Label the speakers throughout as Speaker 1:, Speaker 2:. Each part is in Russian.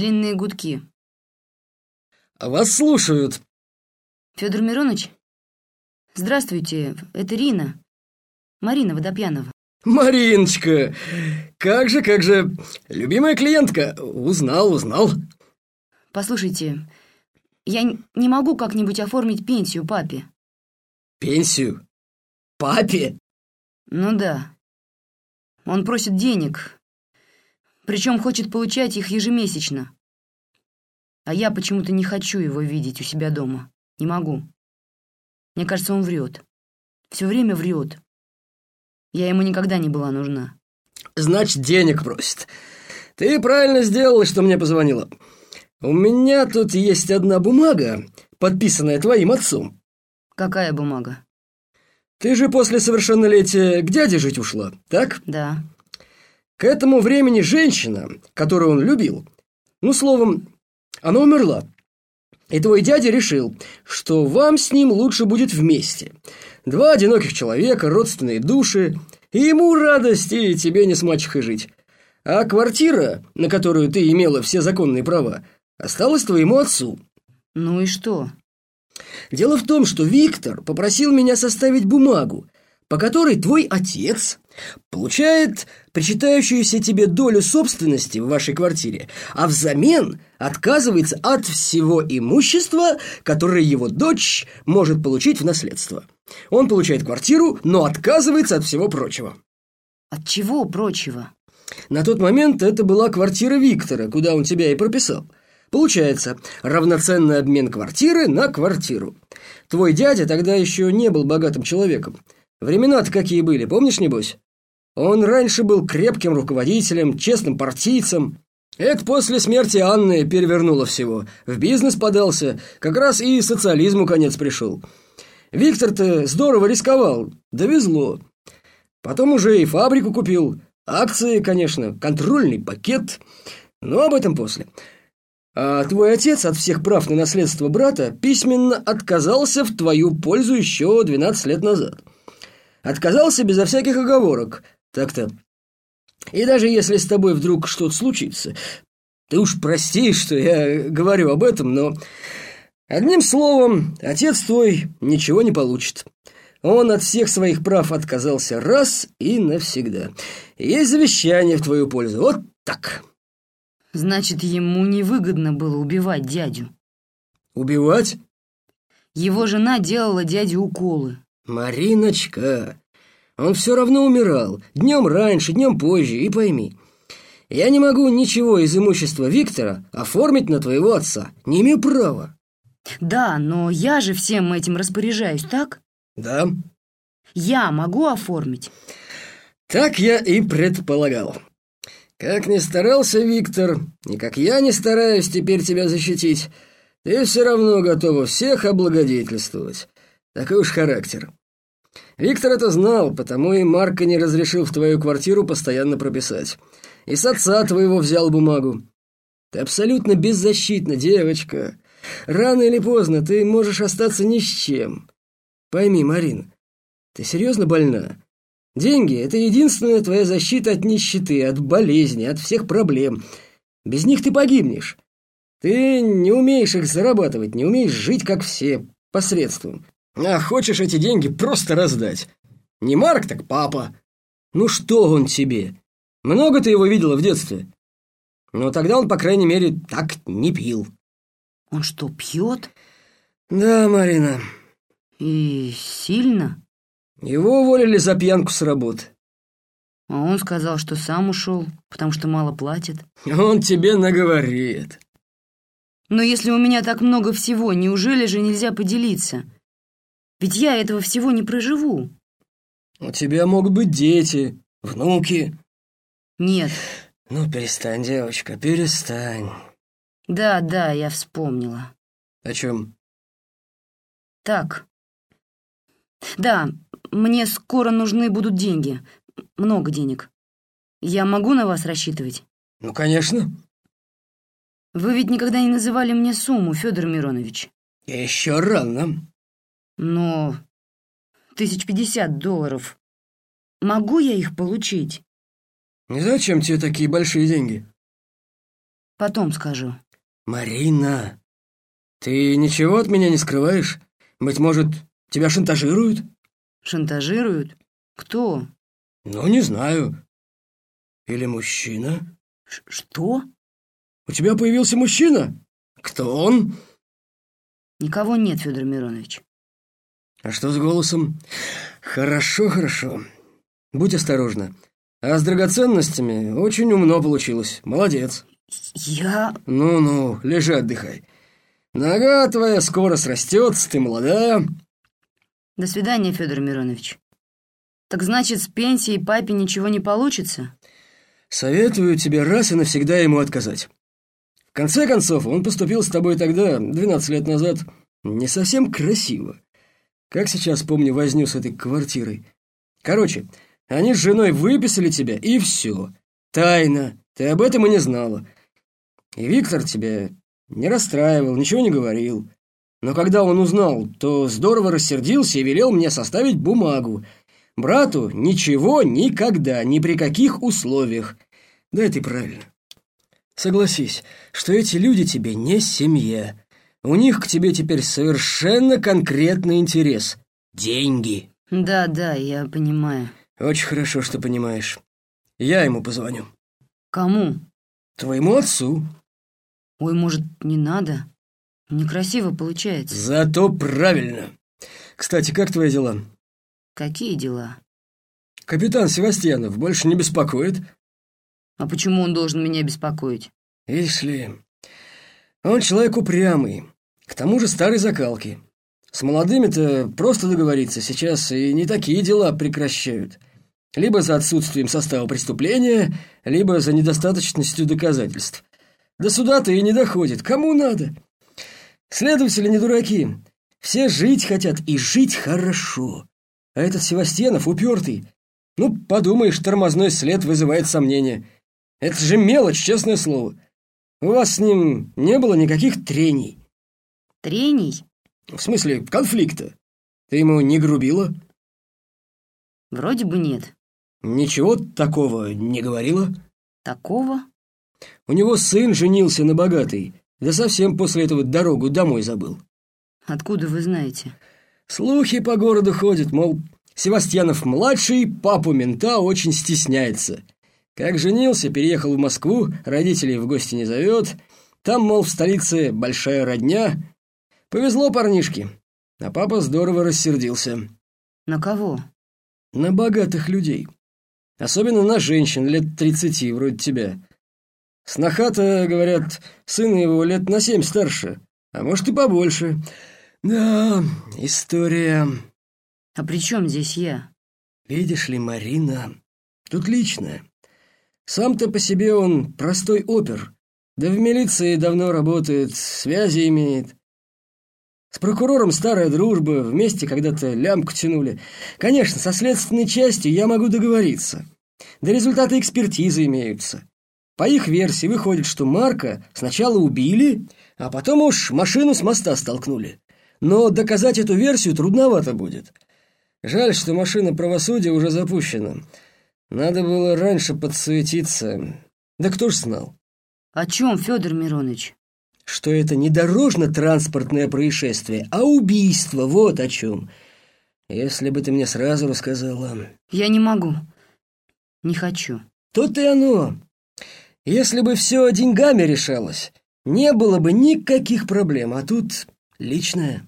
Speaker 1: длинные гудки.
Speaker 2: Вас слушают.
Speaker 1: Федор Миронович? Здравствуйте, это Рина. Марина Водопьянова.
Speaker 2: Мариночка, как же, как же, любимая клиентка, узнал, узнал.
Speaker 1: Послушайте, я не могу как-нибудь оформить пенсию папе.
Speaker 2: Пенсию? Папе?
Speaker 1: Ну да. Он просит денег, причем хочет получать их ежемесячно. А я почему-то не хочу его видеть у себя дома. Не могу. Мне кажется, он врет. Все время врет. Я ему никогда не была нужна.
Speaker 2: Значит, денег просит. Ты правильно сделала, что мне позвонила. У меня тут есть одна бумага, подписанная твоим отцом.
Speaker 1: Какая бумага?
Speaker 2: Ты же после совершеннолетия к дяде жить ушла, так?
Speaker 1: Да.
Speaker 2: К этому времени женщина, которую он любил, ну, словом, она умерла. И твой дядя решил, что вам с ним лучше будет вместе. Два одиноких человека, родственные души, и ему радость, и тебе не с мачехой жить. А квартира, на которую ты имела все законные права, осталась твоему отцу.
Speaker 1: Ну и что?
Speaker 2: Дело в том, что Виктор попросил меня составить бумагу, по которой твой отец получает причитающуюся тебе долю собственности в вашей квартире, а взамен отказывается от всего имущества, которое его дочь может получить в наследство. Он получает квартиру, но отказывается от всего прочего.
Speaker 1: От чего прочего?
Speaker 2: На тот момент это была квартира Виктора, куда он тебя и прописал. Получается, равноценный обмен квартиры на квартиру. Твой дядя тогда еще не был богатым человеком. Времена-то какие были, помнишь, небось? Он раньше был крепким руководителем, честным партийцем. Это после смерти Анны перевернуло всего. В бизнес подался, как раз и социализму конец пришел. Виктор-то здорово рисковал, довезло. Потом уже и фабрику купил. Акции, конечно, контрольный пакет. Но об этом после. А твой отец от всех прав на наследство брата письменно отказался в твою пользу еще 12 лет назад. Отказался безо всяких оговорок. Так-то. И даже если с тобой вдруг что-то случится, ты уж прости, что я говорю об этом, но... Одним словом, отец твой ничего не получит. Он от всех своих прав отказался раз и навсегда. Есть завещание в твою пользу. Вот так.
Speaker 1: Значит, ему невыгодно было убивать дядю.
Speaker 2: Убивать?
Speaker 1: Его жена делала дяде уколы.
Speaker 2: Мариночка, он все равно умирал. Днем раньше, днем позже, и пойми. Я не могу ничего из имущества Виктора оформить на твоего отца. Не имею права.
Speaker 1: Да, но я же всем этим распоряжаюсь, так?
Speaker 2: Да.
Speaker 1: Я могу оформить?
Speaker 2: Так я и предполагал. Как ни старался Виктор, и как я не стараюсь теперь тебя защитить, ты все равно готова всех облагодетельствовать. Такой уж характер. Виктор это знал, потому и Марка не разрешил в твою квартиру постоянно прописать. И с отца твоего взял бумагу. Ты абсолютно беззащитна, девочка. Рано или поздно ты можешь остаться ни с чем. Пойми, Марин, ты серьезно больна? Деньги — это единственная твоя защита от нищеты, от болезни, от всех проблем. Без них ты погибнешь. Ты не умеешь их зарабатывать, не умеешь жить, как все, посредством. А хочешь эти деньги просто раздать. Не Марк, так папа. Ну что он тебе? Много ты его видела в детстве? Но тогда он, по крайней мере, так не пил.
Speaker 1: Он что, пьет?
Speaker 2: Да, Марина.
Speaker 1: И сильно?
Speaker 2: Его уволили за пьянку с работы.
Speaker 1: А он сказал, что сам ушел, потому что мало платит.
Speaker 2: Он тебе наговорит.
Speaker 1: Но если у меня так много всего, неужели же нельзя поделиться? Ведь я этого всего не проживу.
Speaker 2: У тебя могут быть дети, внуки.
Speaker 1: Нет.
Speaker 2: Ну, перестань, девочка, перестань.
Speaker 1: Да, да, я вспомнила.
Speaker 2: О чем?
Speaker 1: Так. Да, мне скоро нужны будут деньги. Много денег. Я могу на вас рассчитывать?
Speaker 2: Ну, конечно.
Speaker 1: Вы ведь никогда не называли мне сумму, Федор Миронович.
Speaker 2: Еще рано.
Speaker 1: Но тысяч пятьдесят долларов. Могу я их получить?
Speaker 2: Зачем тебе такие большие деньги?
Speaker 1: Потом скажу.
Speaker 2: Марина, ты ничего от меня не скрываешь? Быть может, тебя шантажируют?
Speaker 1: Шантажируют? Кто?
Speaker 2: Ну, не знаю. Или мужчина?
Speaker 1: Ш что?
Speaker 2: У тебя появился мужчина? Кто он?
Speaker 1: Никого нет, Федор Миронович.
Speaker 2: А что с голосом? Хорошо, хорошо. Будь осторожна. А с драгоценностями очень умно получилось. Молодец.
Speaker 1: Я...
Speaker 2: Ну-ну, лежи, отдыхай. Нога твоя скоро срастется, ты молода.
Speaker 1: До свидания, Федор Миронович. Так значит, с пенсией папе ничего не получится?
Speaker 2: Советую тебе раз и навсегда ему отказать. В конце концов, он поступил с тобой тогда, 12 лет назад, не совсем красиво. Как сейчас помню возню с этой квартирой. Короче, они с женой выписали тебя, и все. Тайна. Ты об этом и не знала. И Виктор тебя не расстраивал, ничего не говорил. Но когда он узнал, то здорово рассердился и велел мне составить бумагу. Брату ничего никогда, ни при каких условиях. Да и правильно. Согласись, что эти люди тебе не семья. У них к тебе теперь совершенно конкретный интерес. Деньги.
Speaker 1: Да, да, я понимаю.
Speaker 2: Очень хорошо, что понимаешь. Я ему позвоню.
Speaker 1: Кому?
Speaker 2: Твоему отцу.
Speaker 1: Ой, может, не надо? Некрасиво получается.
Speaker 2: Зато правильно. Кстати, как твои дела?
Speaker 1: Какие дела?
Speaker 2: Капитан Севастьянов больше не беспокоит?
Speaker 1: А почему он должен меня беспокоить?
Speaker 2: Видишь ли, он человек упрямый, к тому же старой закалки. С молодыми-то просто договориться сейчас и не такие дела прекращают. Либо за отсутствием состава преступления, либо за недостаточностью доказательств. До суда-то и не доходит. Кому надо? Следователи не дураки. Все жить хотят и жить хорошо. А этот Севастьянов упертый. Ну, подумаешь, тормозной след вызывает сомнения. Это же мелочь, честное слово. У вас с ним не было никаких трений.
Speaker 1: Трений?
Speaker 2: В смысле, конфликта. Ты ему не грубила?
Speaker 1: Вроде бы нет.
Speaker 2: Ничего такого не говорила?
Speaker 1: Такого?
Speaker 2: У него сын женился на богатой, да совсем после этого дорогу домой забыл.
Speaker 1: Откуда вы знаете?
Speaker 2: Слухи по городу ходят, мол, Севастьянов-младший папу мента очень стесняется. Как женился, переехал в Москву, родителей в гости не зовет. Там, мол, в столице большая родня. Повезло парнишке, а папа здорово рассердился.
Speaker 1: На кого?
Speaker 2: На богатых людей. Особенно на женщин лет тридцати, вроде тебя. Сноха-то, говорят, сына его лет на семь старше, а может и побольше. Да, история.
Speaker 1: А при чем здесь я?
Speaker 2: Видишь ли, Марина, тут личное. Сам-то по себе он простой опер, да в милиции давно работает, связи имеет. С прокурором старая дружба, вместе когда-то лямку тянули. Конечно, со следственной частью я могу договориться. Да результаты экспертизы имеются. По их версии выходит, что Марка сначала убили, а потом уж машину с моста столкнули. Но доказать эту версию трудновато будет. Жаль, что машина правосудия уже запущена. Надо было раньше подсуетиться. Да кто ж знал?
Speaker 1: О чем, Федор Миронович?
Speaker 2: Что это не дорожно-транспортное происшествие, а убийство, вот о чем. Если бы ты мне сразу рассказала.
Speaker 1: Я не могу. Не хочу.
Speaker 2: Тут и оно. Если бы все деньгами решалось, не было бы никаких проблем, а тут личное.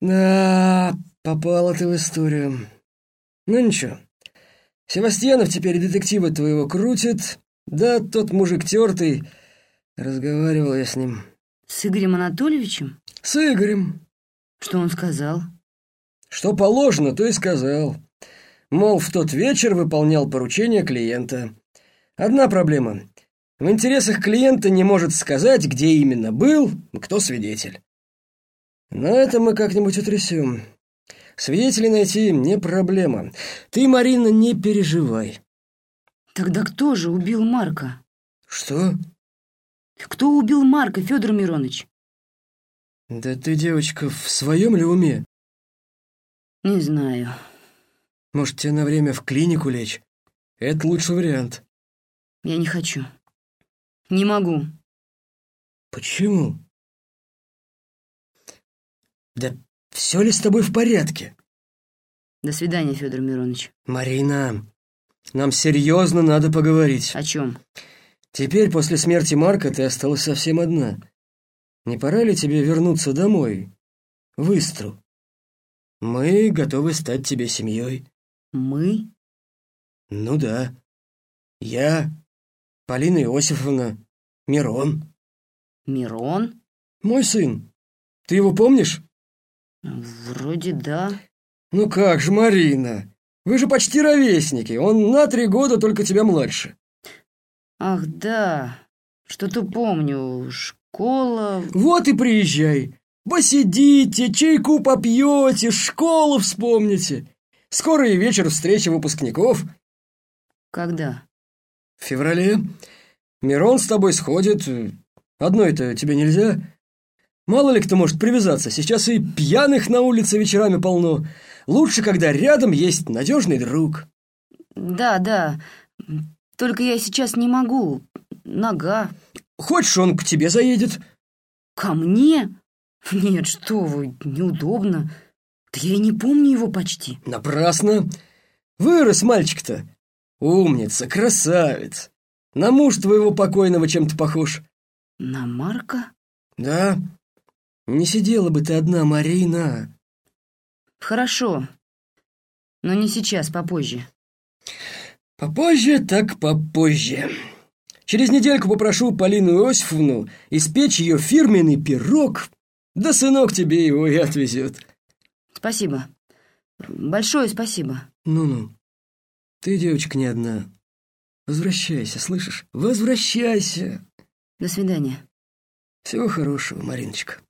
Speaker 2: Да, попала ты в историю. Ну ничего. Севастьянов теперь детектива твоего крутит. Да, тот мужик тертый. Разговаривал я с ним.
Speaker 1: С Игорем Анатольевичем?
Speaker 2: С Игорем.
Speaker 1: Что он сказал?
Speaker 2: Что положено, то и сказал. Мол, в тот вечер выполнял поручение клиента. Одна проблема. В интересах клиента не может сказать, где именно был, кто свидетель. Но это мы как-нибудь утрясем. Свидетелей найти не проблема. Ты, Марина, не переживай.
Speaker 1: Тогда кто же убил Марка?
Speaker 2: Что?
Speaker 1: Кто убил Марка, Федор Миронович?
Speaker 2: Да ты, девочка, в своем ли уме?
Speaker 1: Не знаю.
Speaker 2: Может, тебе на время в клинику лечь? Это лучший вариант.
Speaker 1: Я не хочу. Не могу.
Speaker 2: Почему? Да все ли с тобой в порядке?
Speaker 1: До свидания, Федор Миронович.
Speaker 2: Марина, нам серьезно надо поговорить.
Speaker 1: О чем?
Speaker 2: Теперь, после смерти Марка, ты осталась совсем одна. Не пора ли тебе вернуться домой, в Истру? Мы готовы стать тебе семьей.
Speaker 1: Мы?
Speaker 2: Ну да. Я, Полина Иосифовна, Мирон.
Speaker 1: Мирон?
Speaker 2: Мой сын. Ты его помнишь?
Speaker 1: Вроде да.
Speaker 2: Ну как же, Марина? Вы же почти ровесники. Он на три года только тебя младше.
Speaker 1: Ах, да. Что-то помню. Школа...
Speaker 2: Вот и приезжай. Посидите, чайку попьете, школу вспомните. Скоро и вечер встречи выпускников.
Speaker 1: Когда?
Speaker 2: В феврале. Мирон с тобой сходит. Одной-то тебе нельзя. Мало ли кто может привязаться. Сейчас и пьяных на улице вечерами полно. Лучше, когда рядом есть надежный друг.
Speaker 1: Да, да. Только я сейчас не могу. Нога.
Speaker 2: Хочешь, он к тебе заедет?
Speaker 1: Ко мне? Нет, что вы, неудобно. Да я и не помню его почти.
Speaker 2: Напрасно. Вырос мальчик-то. Умница, красавец. На муж твоего покойного чем-то похож.
Speaker 1: На Марка?
Speaker 2: Да. Не сидела бы ты одна, Марина.
Speaker 1: Хорошо. Но не сейчас, попозже.
Speaker 2: Попозже так попозже. Через недельку попрошу Полину Иосифовну испечь ее фирменный пирог, да сынок тебе его и отвезет.
Speaker 1: Спасибо. Большое спасибо.
Speaker 2: Ну-ну. Ты, девочка, не одна. Возвращайся, слышишь? Возвращайся.
Speaker 1: До свидания.
Speaker 2: Всего хорошего, Мариночка.